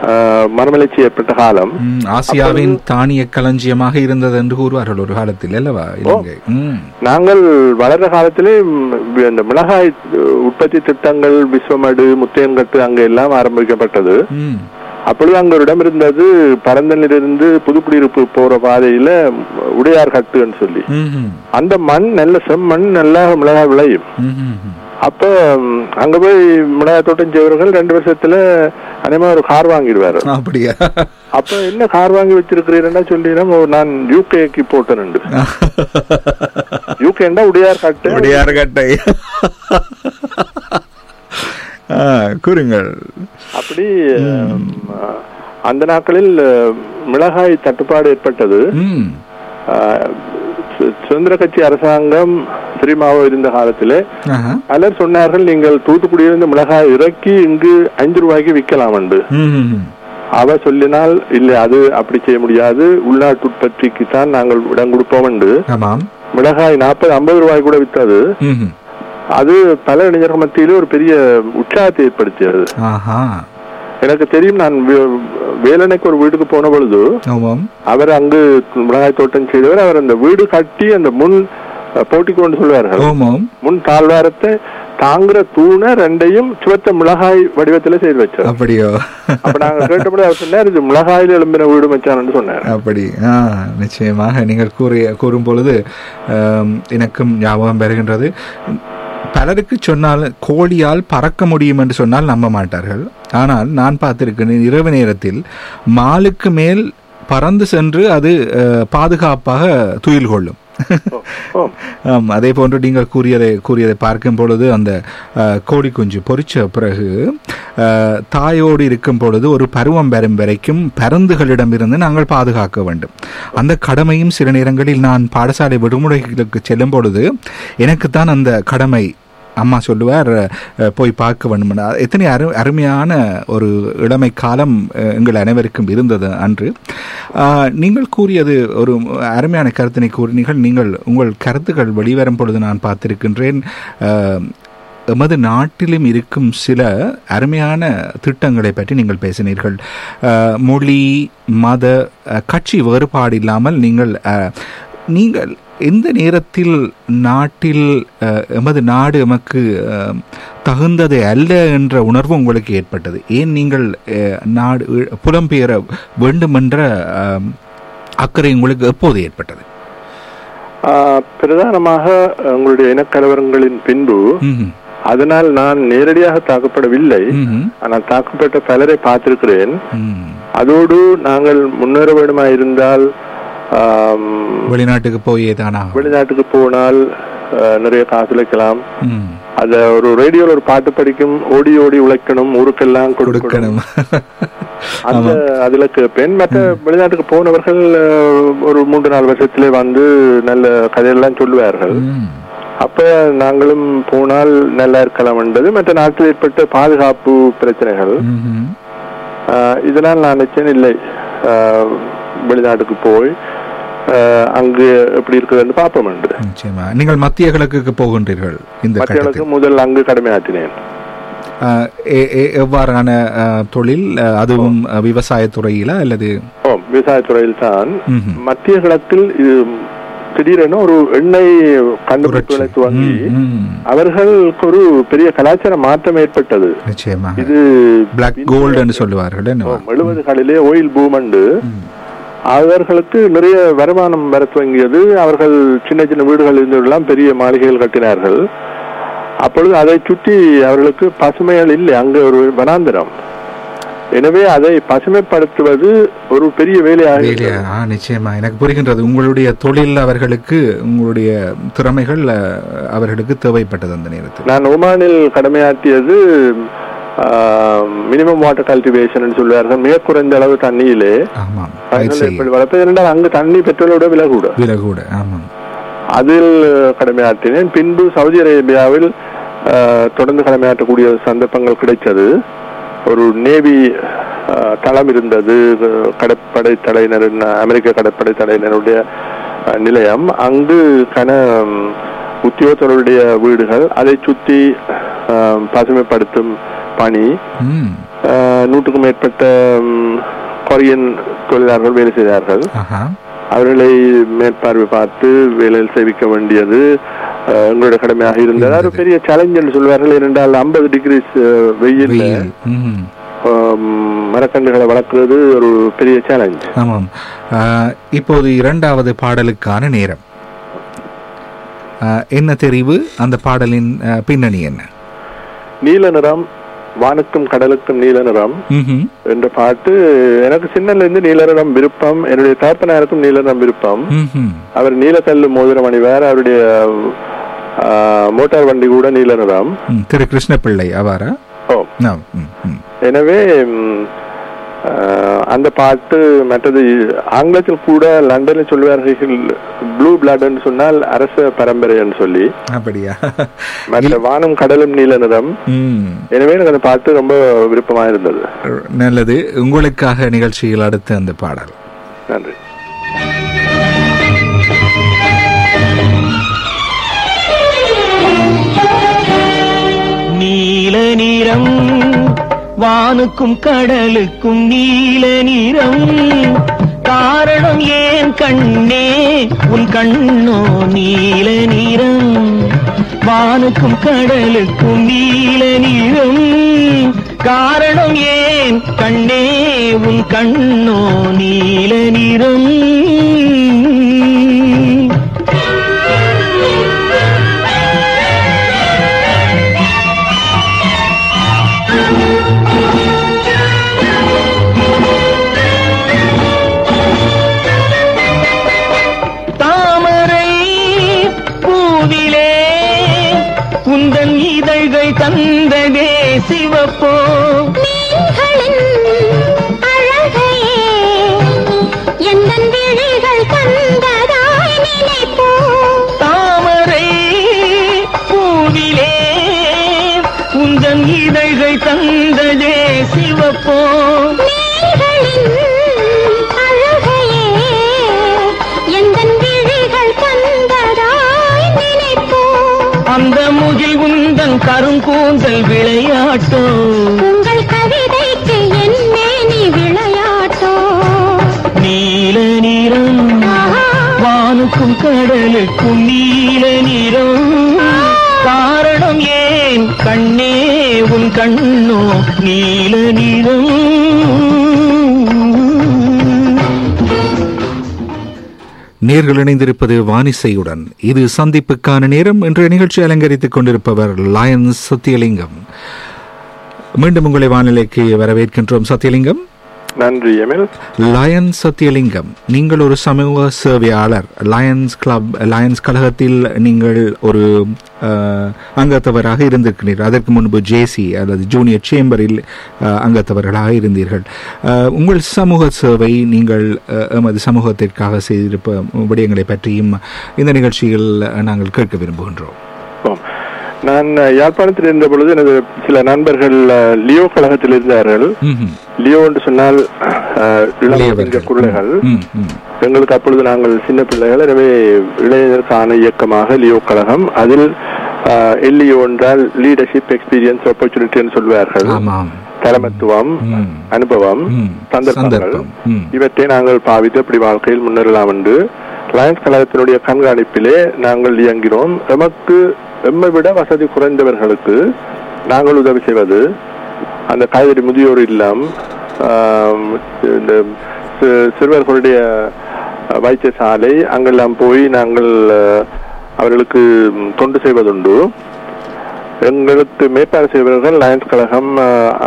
ம். அஹ், மனமலர்ச்சி ஏற்பட்ட காலம். ஆசியாவின் தானிய களஞ்சியமாக இருந்தது என்று கூறுவார்கள் ஒரு காலத்தில் அல்லவா. நாங்கள் வளர்ற காலத்திலே இந்த மிளகாய் உற்பத்தி திட்டங்கள் விஸ்வமடு முத்தையன்கட்டு அங்க எல்லாம் ஆரம்பிக்கப்பட்டது. அப்பொழுது அங்க ஒரு இடம் இருந்தது பரந்தனிலிருந்து புதுக்குடியிருப்பு போற பாதையில உடையார் கட்டுன்னு சொல்லி. அந்த மண் நல்ல செம்மண் நல்லா மிளகாய் விளையும். அப்ப அங்க போய் மிளகாய் தோட்டம் செய்வர்கள் ரெண்டு வருஷத்துல அநேகமா ஒரு கார் வாங்கிடுவாரு. அப்படியா? அப்ப என்ன கார் வாங்கி வச்சிருக்கிறீங்கன்னா சொல்லினா நான் யூகேக்கு போட்டேன் யூகேண்டா உடையார் கட்டு. அப்படியார் கட்டை. கூறுங்கள். அப்படி அந்த நாட்களில் மிளகாய் தட்டுப்பாடு ஏற்பட்டது. சுதந்திர கட்சி அரசாங்கம் தெரியுமாவோ இருந்த காலத்திலே. பலர் சொன்னார்கள் நீங்கள் தூத்துக்குடியிலிருந்து மிளகாய் இறக்கி இங்கு ஐந்து ரூபாய்க்கு விற்கலாம் என்று. அவ சொல்லினால் இல்லை அது அப்படி செய்ய முடியாது. உள்நாட்டு உற்பத்திக்கு தான் நாங்கள் இடம் கொடுப்போம் என்று மிளகாய் நாற்பது ஐம்பது ரூபாய் கூட வித்தது. அது பல இளைஞர்கள் மத்தியிலே ஒரு பெரிய உற்சாகத்தை ஏற்படுத்தியது. எனக்கு தெரியும் நான் வேலனைக்கு ஒரு வீட்டுக்கு போன பொழுது அவர் அங்கு மிளகாய் தோட்டம் செய்தவர். அவர் அந்த வீடு கட்டி அந்த முன் போட்டி கொண்டு சொல்வார்கள். ஆமாம். முன் தாழ்வாரத்தை தாங்குற தூணை ரெண்டையும் சுவத்த மிளகாய் வடிவத்துல செய்து வச்சார். அப்படியோ? அப்ப நாங்க கேட்டபடி அவர் சொன்னார் இது மிளகாயில எழும்பின வீடு மச்சான்னு சொன்னார். அப்படி. நிச்சயமாக நீங்கள் கூறிய கூறும் பொழுது எனக்கும் ஞாபகம் பெறுகின்றது பலருக்கு சொன்னால் கோழியால் பறக்க முடியும் என்று சொன்னால் நம்ப மாட்டார்கள். ஆனால் நான் பார்த்திருக்கேன் இரவு நேரத்தில் மாலுக்கு மேல் பறந்து சென்று அது அஹ், பாதுகாப்பாக துயில் கொள்ளும். ஆம், அதே போன்று நீங்கள் கூறியதை கூறியதை பார்க்கும் பொழுது அந்த கோழி குஞ்சு பொறிச்ச பிறகு தாயோடு இருக்கும் பொழுது ஒரு பருவம் வரும் வரைக்கும் பருந்துகளிடமிருந்து நாங்கள் பாதுகாக்க வேண்டும். அந்த கடமையும் சில நேரங்களில் நான் பாடசாலை விடுமுறைகளுக்கு செல்லும் பொழுது எனக்குத்தான் அந்த கடமை அம்மா சொல்லுவார் போய் பார்க்க வேண்டும் எத்தனை அரு அருமையான ஒரு இளமை காலம் எங்கள் அனைவருக்கும் இருந்தது அன்று. நீங்கள் கூறியது ஒரு அருமையான கருத்தினை கூறினீர்கள். நீங்கள் உங்கள் கருத்துக்கள் வெளிவரும் பொழுது நான் பார்த்திருக்கின்றேன். எமது நாட்டிலும் இருக்கும் சில அருமையான திட்டங்களை பற்றி நீங்கள் பேசினீர்கள். மொழி மத கட்சி வேறுபாடு இல்லாமல் நீங்கள் நீங்கள் எந்த நேரத்தில் நாட்டில் எமது நாடு எமக்கு தகுந்தது அல்ல என்ற உணர்வு உங்களுக்கு ஏற்பட்டது ஏன் நீங்கள் நாடு புலம்பெயர வேண்டுமென்ற அக்கறை உங்களுக்கு எப்போது ஏற்பட்டது பிரதானமாக உங்களுடைய இனக்கலவரங்களின் பின்பு. அதனால் நான் நேரடியாக தாக்கப்படவில்லை. ஆனால் தாக்கப்பட்ட பலரை பார்த்திருக்கிறேன். அதோடு நாங்கள் முன்னேற வேண்டுமா இருந்தால் வெளிநாட்டுக்கு போயே தானா? வெளிநாட்டுக்கு போனால் நிறைய காசு உழைக்கலாம் ம். அத ஒரு ரேடியோல ஒரு பாட்டு படிக்கும் ஓடி ஓடி உழைக்கணும் ஊருக்கெல்லாம் கொடுக்கணும். அந்த அதுல கேட்பேன். மற்ற வெளிநாட்டுக்கு போனவர்கள் ஒரு மூன்று நாலு வருஷத்திலே வந்து நல்ல கதையெல்லாம் சொல்லுவார்கள். அப்ப நாங்களும் போனால் நல்லா இருக்கலாம் என்பது மற்ற நாட்டில் ஏற்பட்ட பாதுகாப்பு பிரச்சனைகள். இதனால் நான் நினைச்சேன் இல்லை. வெளிநாட்டுக்கு போய் அங்கு எப்படி இருக்குதுன்னு பார்ப்போம் என்று. நிச்சயமா. நீங்கள் மத்திய கிழக்குக்கு போகின்றீர்கள் இந்த மற்றவர்களுக்கு கட்டத்தில். முதல் அங்கு கடமையாற்றினேன். எவ்வாறான தொழில் அதுவும் விவசாயத்துறையில அல்லது? விவசாயத்துறையில் தான். மத்திய கிழக்கில் இது திடீரென ஒரு எண்ணெய் கண்டுபிடிப்புகளை. துவங்கி. அவர்களுக்கு ஒரு பெரிய கலாச்சார மாற்றம் ஏற்பட்டது. நிச்சயமாக. இது பிளாக் கோல்டு சொல்லுவார்கள்? எழுபதுகளிலே ஓயில் பூமண்டு அவர்களுக்கு நிறைய வருமானம் வர துவங்கியது. அவர்கள் சின்ன சின்ன வீடுகள் இருந்தெல்லாம் பெரிய மாளிகைகள் கட்டினார்கள். அப்பொழுது அதை சுற்றி அவர்களுக்கு பசுமைகள் இல்லை. அங்கு ஒரு வனாந்திரம். எனவே அதை பசுமைப்படுத்துவது ஒரு பெரிய வேலையாக. ஆ, நிச்சயமா. எனக்கு புரிகின்றது. உங்களுடைய தொழில் அவர்களுக்கு உங்களுடைய திறமைகள் அவர்களுக்கு தேவைப்பட்டது அந்த நேரத்தில். நான் ஒமானில் கடமையாற்றியது மினிமம் வாட்டர் கல்டிவேஷன் சொல்வார்கள் மிக குறைந்த அளவு தண்ணியிலே வளர்ப்பது. என்றால் அங்கு தண்ணி பெட்ரோலோட விலை கூட விலை கூட ஆமாம். அதில் கடமையாற்றினேன். பின்பு சவுதி அரேபியாவில் தொடர்ந்து கடமையாற்றக்கூடிய சந்தர்ப்பங்கள் கிடைத்தது. ஒரு நேவி தளம் இருந்தது. கடற்படை தலையினரின் அமெரிக்க கடற்படை தலையினருடைய நிலையம். அங்கு கன உத்தியோகத்தருடைய வீடுகள். அதை சுற்றி பசுமைப்படுத்தும் பணி. நூற்றுக்கும் மேற்பட்ட கொரியன் தொழிலாளர்கள் வேலை செய்தார்கள். அவர்களை மேற்பார்வை பார்த்து வேலையில் சேவிக்க வேண்டியது அஹ், எங்களுடைய கடமையாக இருந்தது. அது ஒரு பெரிய சேலஞ்ச் என்று சொல்வார்கள். ஏனென்றால் ஐம்பது டிகிரிஸ் வெயில். மரக்கன்றுகளை வளர்க்கிறது ஒரு பெரிய சேலஞ்ச் ஆமாம். இப்போது இரண்டாவது பாடலுக்கான நேரம். என்ன தெரிவு? அந்த பாடலின் பின்னணி என்ன? நீல நிறம் வானுக்கும் கடலுக்கும் நீல நிறம். என்ற பாட்டு எனக்கு சின்னல இருந்து நீல நிறம் விருப்பம் என்னுடைய தகப்பனாருக்கும் நீல நிறம் விருப்பம். அவர் நீலக்கல்லு மோதிரம் அணிவார் அவருடைய மோட்டார் வண்டி கூட நீல நிறம் திரு கிருஷ்ணபிள்ளை அவாரா ஓ. எனவே அந்த பாட்டு மற்றது ஆங்கிலத்தில் கூட லண்டனில் சொல்வார்கள் ப்ளூ ப்ளூ பிளட்னு சொன்னால் அரச பரம்பரைன்னு சொல்லி. அப்படியா? மற்ற வானம் கடலும் நீல நிறம். ம். எனவே எனக்கு அந்த பாட்டு ரொம்ப விருப்பமா இருந்தது. நல்லது. உங்களுக்காக நிகழ்ச்சியில் அடுத்து அந்த பாடல். நன்றி. நீல நிறம் வானுக்கும் கடலுக்கும் நீல நிறம். காரணம் ஏன் கண்ணே? உன் கண்ணோ நீல நிறம். வானுக்கும் கடலுக்கும் நீல நிறம். காரணம் ஏன் கண்ணே? உன் கண்ணோ நீல நிறம். the விளையாட்டோ? உங்கள் கவிதைக்கு என்னே நீ விளையாட்டோ? நீல நிறம் வானுக்கும் கடலுக்கும் நீல நிறம். காரணம் ஏன் கண்ணே உன் கண்ணோ நீல நிறம்? நேர்கள் இணைந்திருப்பது வானிசையுடன். இது சந்திப்புக்கான நேரம். என்ற நிகழ்ச்சி அலங்கரித்துக் கொண்டிருப்பவர் லயன்ஸ் சத்தியலிங்கம் மீண்டும் உங்களை வானிலைக்கு வரவேற்கின்றோம் சத்தியலிங்கம் நன்றி எமில். லயன்ஸ் சத்தியலிங்கம் நீங்கள் ஒரு சமூக சேவையாளர். லயன்ஸ் கிளப் லயன்ஸ் கழகத்தில் நீங்கள் ஒரு அங்கத்தவராக இருந்திருக்கிறீர்கள். அதற்கு முன்பு ஜேசி அல்லது ஜூனியர் சேம்பரில் அங்கத்தவர்களாக இருந்தீர்கள். உங்கள் சமூக சேவை நீங்கள் எமது சமூகத்திற்காக செய்திருப்ப விடயங்களை பற்றியும் இந்த நிகழ்ச்சியில் நாங்கள் கேட்க விரும்புகின்றோம். நான் யாழ்ப்பாணத்தில் இருந்த பொழுது எனது சில நண்பர்கள் லியோ கழகத்தில் இருந்தார்கள். லியோ என்று சொன்னால் ம். எங்களுக்கு அப்பொழுது நாங்கள் சின்ன பிள்ளைகள் எனவே இளைஞருக்கான இயக்கமாக லியோ கழகம் அதில் எல்லியோ என்றால் லீடர்ஷிப் எக்ஸ்பீரியன்ஸ் ஆப்பர்ச்சுனிட்டின்னு சொல்வார்கள் தலைமத்துவம். அனுபவம். சந்தர்ப்பங்கள். இவற்றை நாங்கள் பாவித்து அப்படி வாழ்க்கையில் முன்னேறலாம் என்று லயன்ஸ் கழகத்தினுடைய கண்காணிப்பிலே நாங்கள் இயங்கினோம் எமக்கு எம்மை விட வசதி குறைந்தவர்களுக்கு நாங்கள் உதவி செய்வது. அந்த காய்கறி முதியோர் இல்லம் இந்த சிறுவர்களுடைய அஹ், வைத்தியசாலை அங்கெல்லாம் போய் நாங்கள் அவர்களுக்கு தொண்டு செய்வதுண்டு. எங்களுக்கு மேற்பாடு செய்பவர்கள் லயன்ஸ் கழகம்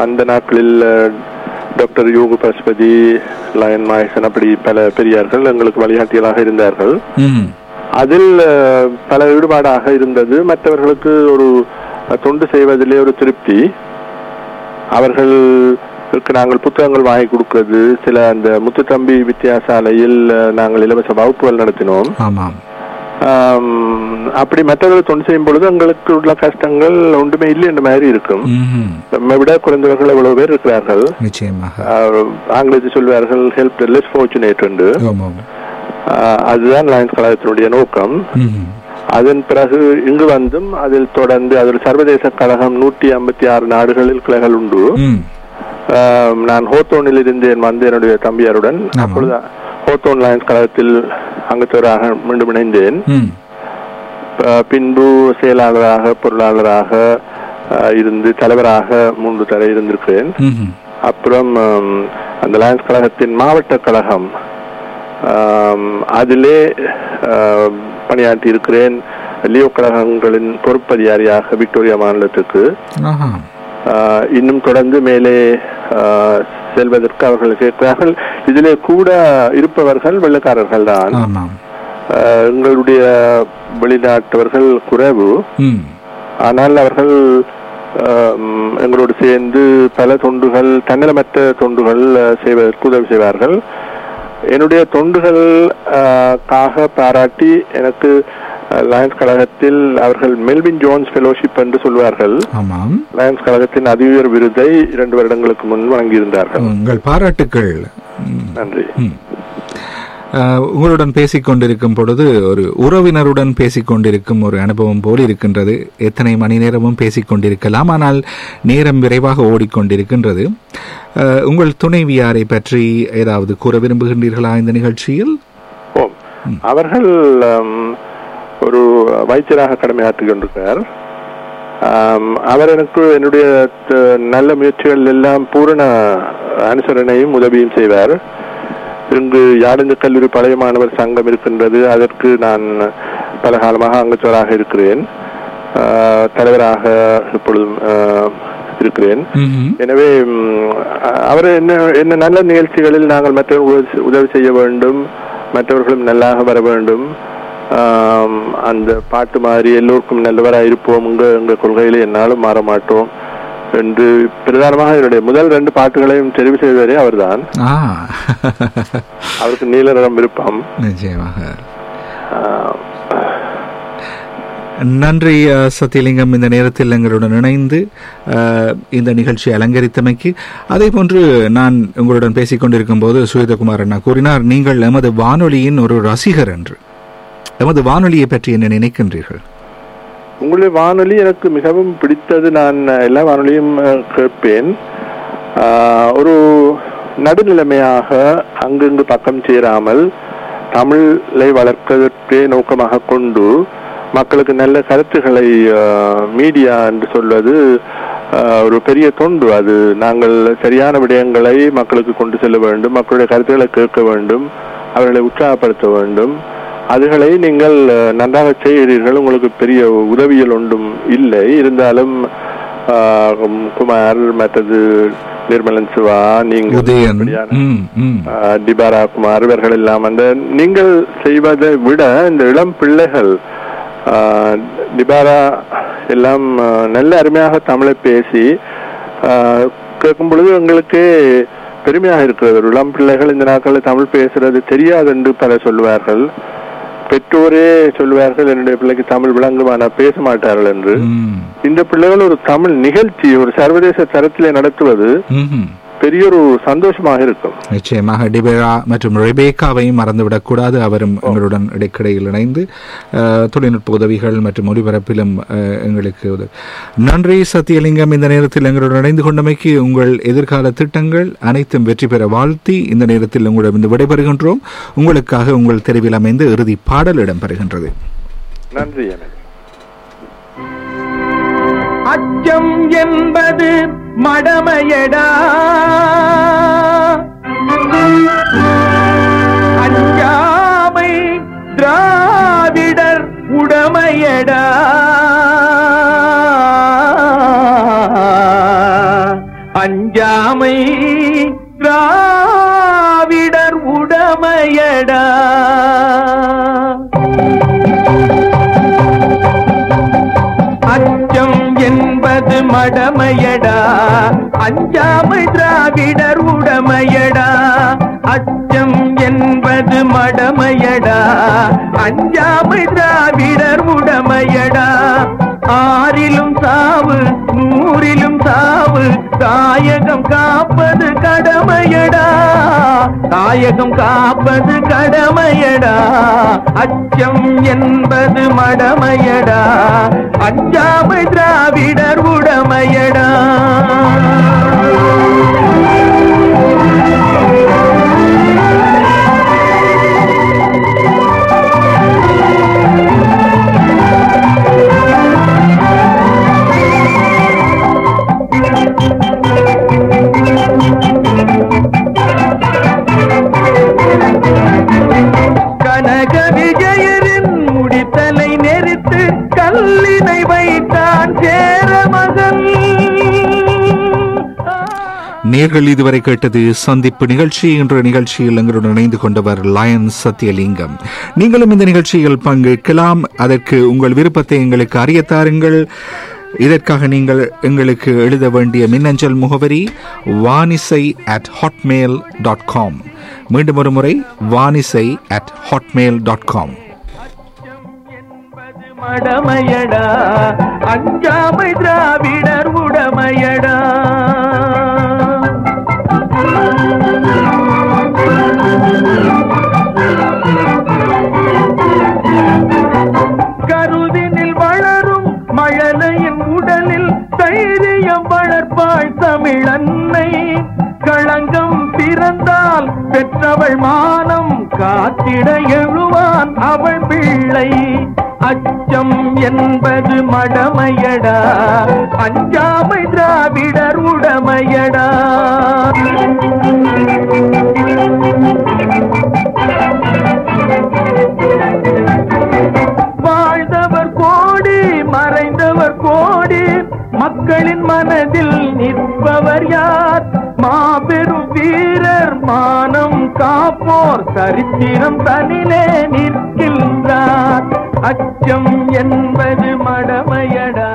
அந்த நாட்களில் டாக்டர் யோகு பசுபதி லயன் மாயசன் அப்படி பல பெரியார்கள் எங்களுக்கு வழிகாட்டிகளாக இருந்தார்கள். அதில் பல ஈடுபாடாக இருந்தது. மற்றவர்களுக்கு ஒரு தொண்டு செய்வதிலே ஒரு திருப்தி. அவர்களுக்கு நாங்கள் புத்தகங்கள் வாங்கி கொடுக்கிறது. சில அந்த முத்துத்தம்பி வித்தியாசாலையில் நாங்கள் இலவச வகுப்புகள் நடத்தினோம். அப்படி மற்றவர்கள் தொண்டு செய்யும் பொழுது எங்களுக்கு உள்ள கஷ்டங்கள் ஒன்றுமே இல்லை என்ற மாதிரி இருக்கும். நம்மை விட குறைந்தவர்கள் எவ்வளவு பேர் இருக்கிறார்கள். ஆங்கிலத்தில் சொல்வார்கள் ஹெல்ப் லெஸ் ஃபார்ச்சுனேட் என்று. அதுதான் லயன்ஸ் கழகத்தினுடைய நோக்கம். அதன் பிறகு இங்கு வந்தும் அதில் தொடர்ந்து அதில் சர்வதேச கழகம் நூற்றி ஐம்பத்தி ஆறு நாடுகளில் கிளைகள் உண்டு. நான் ஹோத்தோனில் இருந்தேன் வந்து என்னுடைய தம்பியாருடன். அப்பொழுது ஹோத்தோன் லயன்ஸ் கழகத்தில் அங்கத்தவராக மீண்டும் இணைந்தேன். பின்பு செயலாளராக பொருளாளராக இருந்து தலைவராக மூன்று தடவை இருந்திருக்கிறேன். அப்புறம் அந்த லயன்ஸ் கழகத்தின் மாவட்ட கழகம் அதிலே பணியாற்றி இருக்கிறேன் லியோ கழகங்களின் பொறுப்பதிகாரியாக விக்டோரியா மாநிலத்துக்கு. இன்னும் தொடர்ந்து மேலே செல்வதற்கு அவர்கள் கேட்கிறார்கள். இதிலே கூட இருப்பவர்கள் வெள்ளக்காரர்கள் தான். எங்களுடைய வெளிநாட்டவர்கள் குறைவு. ஆனால் அவர்கள் எங்களோடு சேர்ந்து பல தொண்டுகள் தன்னலமற்ற தொண்டுகள் செய்வதற்கு உதவி செய்வார்கள். என்னுடைய தொண்டுகள் ஆஹ், காக பாராட்டி எனக்கு லயன்ஸ் கழகத்தில் அவர்கள் மெல்வின் ஜோன்ஸ் ஃபெலோஷிப் என்று சொல்வார்கள். லயன்ஸ் கழகத்தின் அதிஉயர் விருதை இரண்டு வருடங்களுக்கு முன் வழங்கியிருந்தார்கள். உங்கள் பாராட்டுக்கள். நன்றி. உங்களுடன் பேசிக் கொண்டிருக்கும் பொழுது ஒரு உறவினருடன் பேசிக் கொண்டிருக்கும் ஒரு அனுபவம் போல் இருக்கின்றது. எத்தனை மணி நேரமும் பேசிக் கொண்டிருக்கலாம் ஆனால் நேரம் விரைவாக ஓடிக்கொண்டிருக்கின்றது. உங்கள் துணைவியாரை பற்றி ஏதாவது கூற விரும்புகின்றீர்களா இந்த நிகழ்ச்சியில்? ஓம் அவர்கள் ஒரு வைத்தியராக கடமையாற்றிக் கொண்டிருக்கிறார். அவர் எனக்கு என்னுடைய த- நல்ல முயற்சிகள் எல்லாம் பூரண அனுசரணையும் உதவியும் செய்வார். இங்கு யாழிந்த கல்லூரி பழைய மாணவர் சங்கம் இருக்கின்றது அதற்கு நான் பல காலமாக அங்கச்சோராக இருக்கிறேன் தலைவராக இப்பொழுதும் ம்ஹும். எனவே அவர் என்ன என்ன நல்ல நிகழ்ச்சிகளில் நாங்கள் மற்றவர்களுக்கு உதவி செய்ய வேண்டும் மற்றவர்களும் நல்லாக வர வேண்டும். அந்த பாட்டு மாதிரி எல்லோருக்கும் நல்லவராக இருப்போம். உங்க எங்க கொள்கையில என்னாலும் மாற மாட்டோம் என்று பிரதானமாக என்னுடைய முதல் ரெண்டு பாட்டுகளையும் தெரிவு செய்தவரே அவர்தான். அவருக்கு நீல நிறம் விருப்பம். நிச்சயமாக. நன்றி சத்தியலிங்கம் இந்த நேரத்தில் எங்களுடன் இணைந்து இந்த நிகழ்ச்சி அலங்கரித்தமைக்கு. அதே போன்று நான் உங்களுடன் பேசிக் கொண்டிருக்கும் போது சுவேதகுமார் அண்ணா கூறினார் நீங்கள் எமது வானொலியின் ஒரு ரசிகர் என்று. எமது வானொலியை பற்றி என்ன நினைக்கின்றீர்கள்? உங்களுடைய வானொலி எனக்கு மிகவும் பிடித்தது. நான் எல்லா வானொலியும் கேட்பேன். ஒரு நடுநிலைமையாக அங்கங்கு பக்கம் சேராமல் தமிழை வளர்ப்பதற்கே நோக்கமாக கொண்டு மக்களுக்கு நல்ல கருத்துக்களை மீடியா என்று சொல்வது ஒரு பெரிய தொண்டு. அது நாங்கள் சரியான விடயங்களை மக்களுக்கு கொண்டு செல்ல வேண்டும். மக்களுடைய கருத்துக்களை கேட்க வேண்டும். அவர்களை உற்சாகப்படுத்த வேண்டும். அதுகளை நீங்கள் நன்றாக செய்கிறீர்கள். உங்களுக்கு பெரிய உதவியல் ஒன்றும் இல்லை. இருந்தாலும் குமார் மற்றது நிர்மலன் சிவா நீங்கள் டிபாரா குமார் இவர்கள் எல்லாம் அந்த நீங்கள் செய்வதை விட இந்த இளம் பிள்ளைகள் டிபாரா எல்லாம் நல்ல அருமையாக தமிழை பேசி கேட்கும் பொழுது எங்களுக்கே பெருமையாக இருக்கிறது. இளம் பிள்ளைகள் இந்த நாட்களில் தமிழ் பேசுறது தெரியாது என்று பலர் சொல்லுவார்கள். பெற்றோரே சொல்லுவார்கள் என்னுடைய பிள்ளைக்கு தமிழ் விளங்கும்? ஆனால் பேச மாட்டார்கள் என்று. இந்த பிள்ளைகள் ஒரு தமிழ் நிகழ்ச்சி ஒரு சர்வதேச தரத்திலே நடத்துவது. பெரிய ஒரு சந்தோஷமாக இருக்கும். நிச்சயமாக டிபேரா மற்றும் ரெபேக்காவையும் மறந்துவிடக்கூடாது. அவரும் எங்களுடன் இடைக்கிடையில் இணைந்து தொழில்நுட்ப உதவிகள் மற்றும் ஒலிபரப்பிலும் எங்களுக்கு உதவி. நன்றி சத்தியலிங்கம். இந்த நேரத்தில் எங்களுடன் இணைந்து கொண்டமைக்கு உங்கள் எதிர்கால திட்டங்கள் அனைத்தும் வெற்றி பெற வாழ்த்தி இந்த நேரத்தில் உங்களிடம் விடைபெறுகின்றோம். உங்களுக்காக உங்கள் தெருவில் அமைந்து இறுதி பாடல் இடம்பெறுகின்றது. நன்றி எனக்கு என்பது மடமையடா. அஞ்சாமை திராவிடர் உடமையடா. அஞ்சாமை திராவிடர் உடமையடா. மடமையடா. அஞ்சாமை திராவிடர் உடமையடா. அச்சம் என்பது மடமையடா. அஞ்சாமை திராவிடர் உடமையடா. ஆறிலும் சாவு நூறிலும் சாவு தாயகம் காப்பது கடமையடா. தாயகம் காப்பது கடமையடா. அச்சம் என்பது மடமையடா. அஞ்சாமை திராவிடர் உடமையடா. சொல்லினை வைத்தான் சேர மகன் நேர்கள் இதுவரை கேட்டது சந்திப்பு நிகழ்ச்சி. என்ற நிகழ்ச்சியில் எங்களுடன் இணைந்து கொண்டவர் லயன் சத்யலிங்கம். நீங்களும் இந்த நிகழ்ச்சியில் பங்கேற்கலாம். அதற்கு உங்கள் விருப்பத்தை எங்களுக்கு அறியத்தாருங்கள் இதற்காக நீங்கள் எங்களுக்கு எழுத வேண்டிய மின்னஞ்சல் முகவரி Vanisai at Hotmail dot com மீண்டும் ஒரு முறை Vanisai at Hotmail dot com மடமையடா அஞ்சாமை திராவிடர் உடமையடா. கருவினில் வளரும் மழலையின் உடலில் தைரியம் வளர்ப்பாள் தமிழன்னை. களங்கம் பிறந்தால் பெற்றவள் மானம் காத்திட எழுவான் அவள் பிள்ளை. அச்சம் என்பது மடமையடா. அஞ்சாமை திராவிடர் உடமையடா. வாழ்ந்தவர் கோடி மறைந்தவர் கோடி மக்களின் மனதில் நிற்பவர் யார்? மாபெரும் வீரர் மானம் காப்போர் சரித்திரம் தனிலே நிற்கின்றார். அச்சம் என்பது மடமையடா